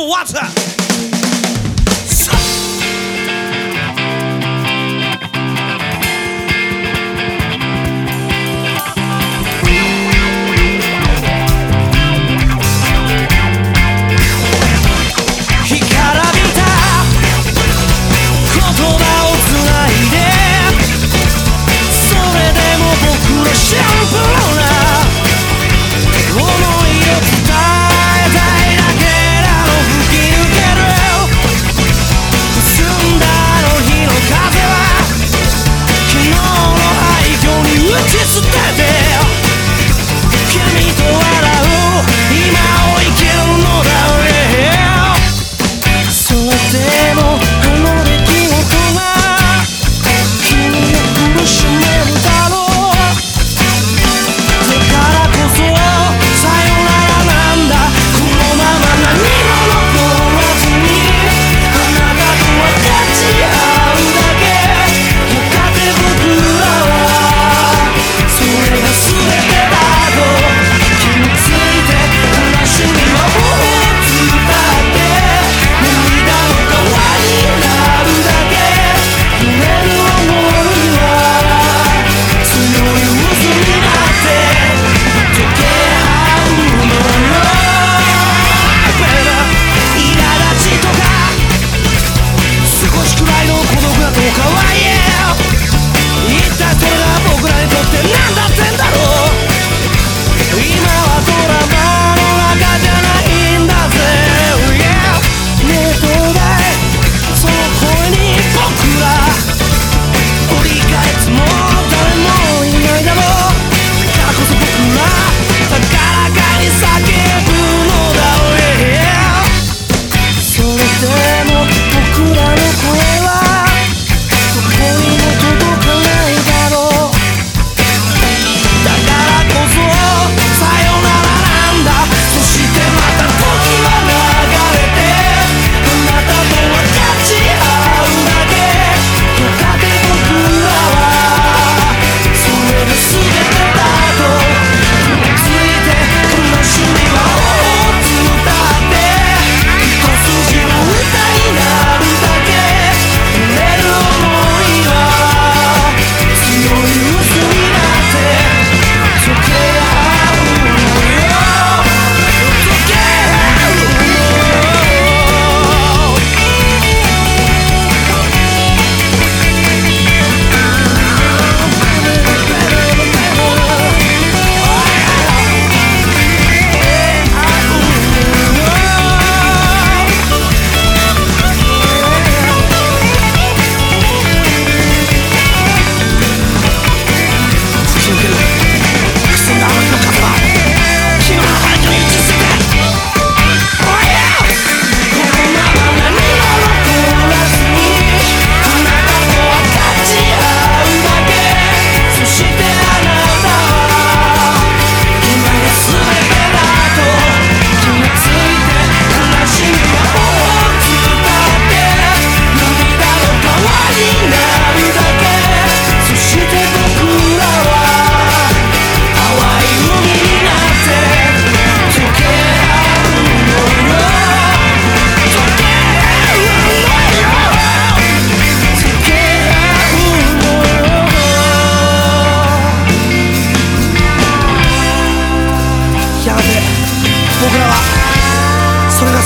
Bible. Watch that.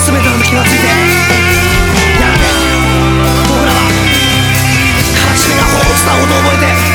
全ての敵がついてやめて僕らは悲しみが放ぼしたこと覚えて